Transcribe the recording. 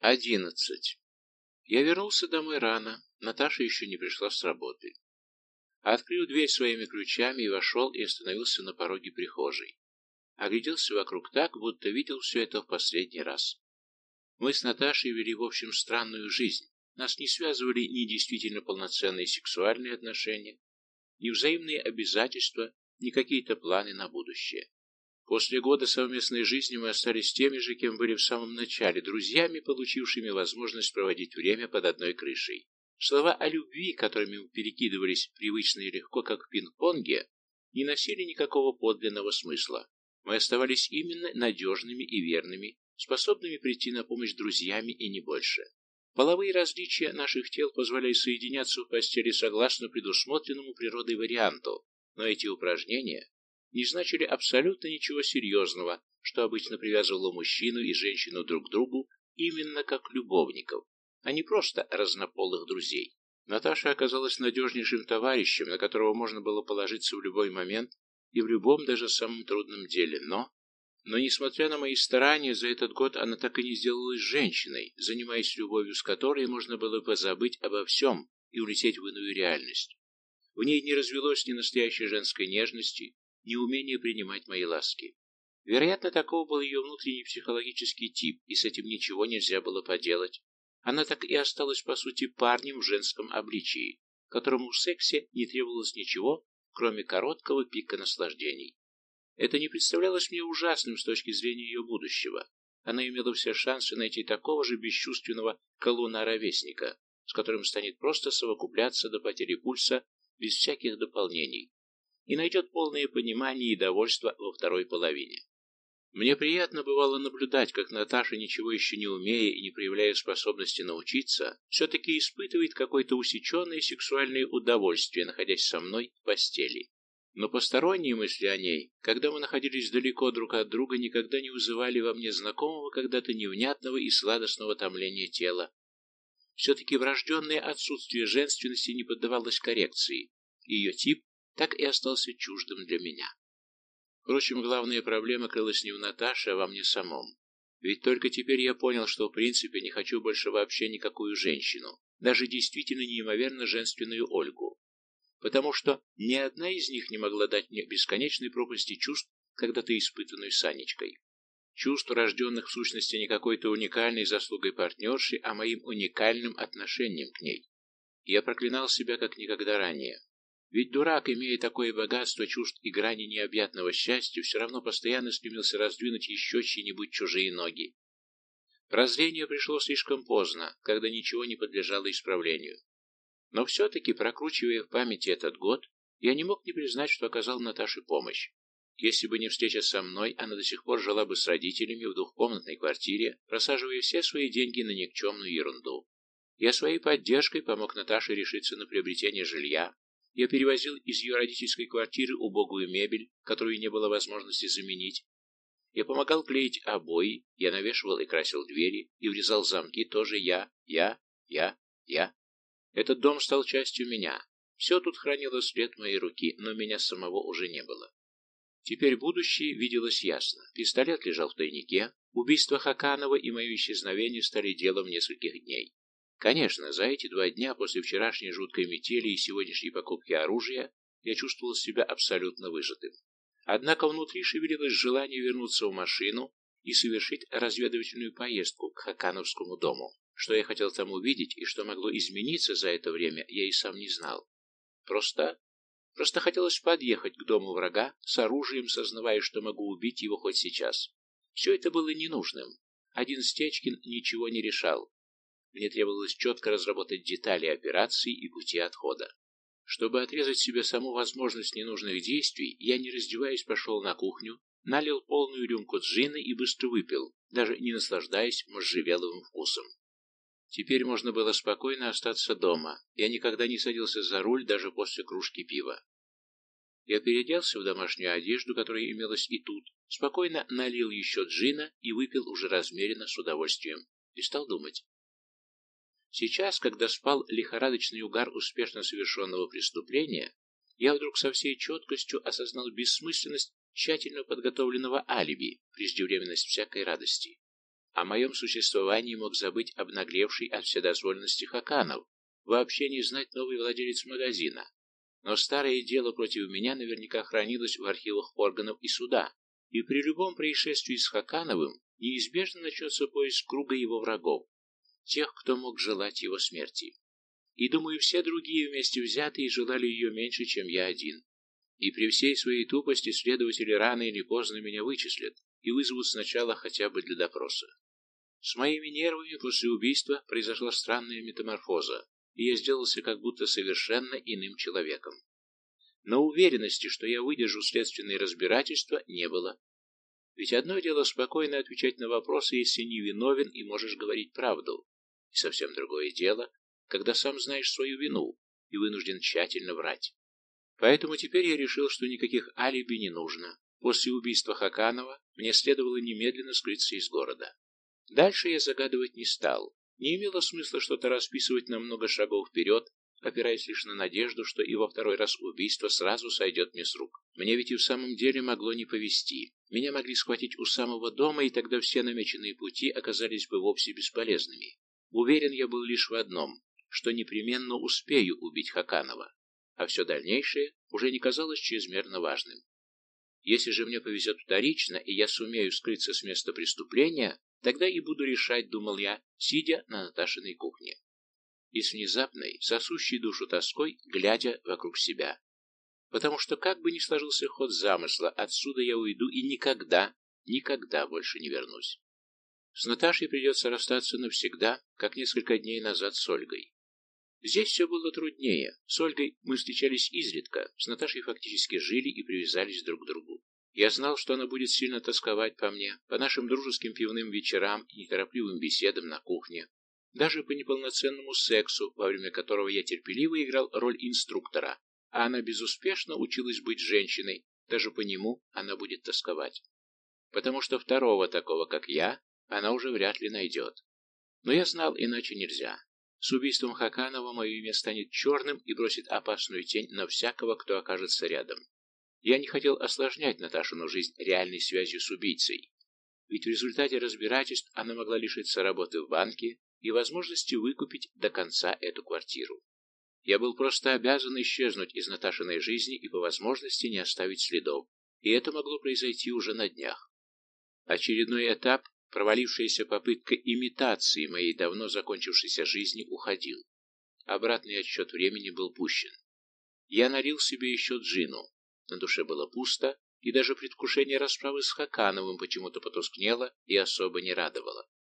Одиннадцать. Я вернулся домой рано, Наташа еще не пришла с работы. Открыл дверь своими ключами и вошел и остановился на пороге прихожей. Огляделся вокруг так, будто видел все это в последний раз. Мы с Наташей вели, в общем, странную жизнь. Нас не связывали ни действительно полноценные сексуальные отношения, ни взаимные обязательства, ни какие-то планы на будущее. После года совместной жизни мы остались теми же, кем были в самом начале, друзьями, получившими возможность проводить время под одной крышей. Слова о любви, которыми мы перекидывались привычно и легко, как в пинг-понге, не носили никакого подлинного смысла. Мы оставались именно надежными и верными, способными прийти на помощь друзьями и не больше. Половые различия наших тел позволяли соединяться в постели согласно предусмотренному природой варианту, но эти упражнения не значили абсолютно ничего серьезного, что обычно привязывало мужчину и женщину друг к другу именно как любовников, а не просто разнополых друзей. Наташа оказалась надежнейшим товарищем, на которого можно было положиться в любой момент и в любом даже самом трудном деле, но... Но, несмотря на мои старания, за этот год она так и не сделалась женщиной, занимаясь любовью с которой можно было позабыть обо всем и улететь в иную реальность. В ней не развелось ни настоящей женской нежности, неумение принимать мои ласки. Вероятно, такого был ее внутренний психологический тип, и с этим ничего нельзя было поделать. Она так и осталась, по сути, парнем в женском обличии, которому в сексе не требовалось ничего, кроме короткого пика наслаждений. Это не представлялось мне ужасным с точки зрения ее будущего. Она имела все шансы найти такого же бесчувственного колуна-ровесника, с которым станет просто совокупляться до потери пульса без всяких дополнений и найдет полное понимание и довольство во второй половине. Мне приятно бывало наблюдать, как Наташа, ничего еще не умея и не проявляя способности научиться, все-таки испытывает какое-то усеченное сексуальное удовольствие, находясь со мной в постели. Но посторонние мысли о ней, когда мы находились далеко друг от друга, никогда не вызывали во мне знакомого когда-то невнятного и сладостного томления тела. Все-таки врожденное отсутствие женственности не поддавалось коррекции. Ее тип так и остался чуждым для меня. Впрочем, главная проблема крылась не в Наташе, а во мне самом. Ведь только теперь я понял, что в принципе не хочу больше вообще никакую женщину, даже действительно неимоверно женственную Ольгу. Потому что ни одна из них не могла дать мне бесконечной пропасти чувств, когда-то испытанную Санечкой. Чувств, рожденных в сущности не какой-то уникальной заслугой партнерши, а моим уникальным отношением к ней. Я проклинал себя как никогда ранее. Ведь дурак, имея такое богатство чувств и грани необъятного счастья, все равно постоянно стремился раздвинуть еще чьи-нибудь чужие ноги. Прозрение пришло слишком поздно, когда ничего не подлежало исправлению. Но все-таки, прокручивая в памяти этот год, я не мог не признать, что оказал Наташе помощь. Если бы не встреча со мной, она до сих пор жила бы с родителями в двухкомнатной квартире, просаживая все свои деньги на никчемную ерунду. Я своей поддержкой помог Наташе решиться на приобретение жилья, я перевозил из ее родительской квартиры убогую мебель, которую не было возможности заменить. Я помогал клеить обои, я навешивал и красил двери, и врезал замки тоже я, я, я, я. Этот дом стал частью меня. Все тут хранило след моей руки, но меня самого уже не было. Теперь будущее виделось ясно. Пистолет лежал в тайнике, убийство Хаканова и мое исчезновение стали делом нескольких дней. Конечно, за эти два дня после вчерашней жуткой метели и сегодняшней покупки оружия я чувствовал себя абсолютно выжатым. Однако внутри шевелилось желание вернуться в машину и совершить разведывательную поездку к Хакановскому дому. Что я хотел там увидеть и что могло измениться за это время, я и сам не знал. Просто... Просто хотелось подъехать к дому врага с оружием, сознавая, что могу убить его хоть сейчас. Все это было ненужным. Один Стечкин ничего не решал. Мне требовалось четко разработать детали операции и пути отхода. Чтобы отрезать себе саму возможность ненужных действий, я, не раздеваясь, пошел на кухню, налил полную рюмку джина и быстро выпил, даже не наслаждаясь можжевеловым вкусом. Теперь можно было спокойно остаться дома. Я никогда не садился за руль даже после кружки пива. Я переоделся в домашнюю одежду, которая имелась и тут, спокойно налил еще джина и выпил уже размеренно с удовольствием. И стал думать. Сейчас, когда спал лихорадочный угар успешно совершенного преступления, я вдруг со всей четкостью осознал бессмысленность тщательно подготовленного алиби, преждевременность всякой радости. О моем существовании мог забыть обнаглевший от вседозволенности Хаканов, вообще не знать новый владелец магазина. Но старое дело против меня наверняка хранилось в архивах органов и суда, и при любом происшествии с Хакановым неизбежно начнется поиск круга его врагов, тех, кто мог желать его смерти. И, думаю, все другие вместе взятые желали ее меньше, чем я один. И при всей своей тупости следователи рано или поздно меня вычислят и вызовут сначала хотя бы для допроса. С моими нервами после убийства произошла странная метаморфоза, и я сделался как будто совершенно иным человеком. Но уверенности, что я выдержу следственное разбирательство, не было. Ведь одно дело спокойно отвечать на вопросы, если не виновен и можешь говорить правду. И совсем другое дело, когда сам знаешь свою вину и вынужден тщательно врать. Поэтому теперь я решил, что никаких алиби не нужно. После убийства Хаканова мне следовало немедленно скрыться из города. Дальше я загадывать не стал. Не имело смысла что-то расписывать на много шагов вперед, опираясь лишь на надежду, что и во второй раз убийство сразу сойдет мне с рук. Мне ведь и в самом деле могло не повезти. Меня могли схватить у самого дома, и тогда все намеченные пути оказались бы вовсе бесполезными. Уверен я был лишь в одном, что непременно успею убить Хаканова, а все дальнейшее уже не казалось чрезмерно важным. Если же мне повезет вторично, и я сумею скрыться с места преступления, тогда и буду решать, думал я, сидя на Наташиной кухне. И с внезапной, сосущей душу тоской, глядя вокруг себя. Потому что как бы ни сложился ход замысла, отсюда я уйду и никогда, никогда больше не вернусь. С Наташей придется расстаться навсегда, как несколько дней назад с Ольгой. Здесь все было труднее. С Ольгой мы встречались изредка, с Наташей фактически жили и привязались друг к другу. Я знал, что она будет сильно тосковать по мне, по нашим дружеским пивным вечерам и неторопливым беседам на кухне, даже по неполноценному сексу, во время которого я терпеливо играл роль инструктора, а она безуспешно училась быть женщиной, даже по нему она будет тосковать. Потому что второго такого, как я, она уже вряд ли найдет. Но я знал, иначе нельзя. С убийством Хаканова мое имя станет черным и бросит опасную тень на всякого, кто окажется рядом. Я не хотел осложнять Наташину жизнь реальной связью с убийцей, ведь в результате разбирательств она могла лишиться работы в банке и возможности выкупить до конца эту квартиру. Я был просто обязан исчезнуть из Наташиной жизни и по возможности не оставить следов, и это могло произойти уже на днях. Очередной этап Провалившаяся попытка имитации моей давно закончившейся жизни уходил. Обратный отсчет времени был пущен. Я налил себе еще джину. На душе было пусто, и даже предвкушение расправы с Хакановым почему-то потускнело и особо не радовало.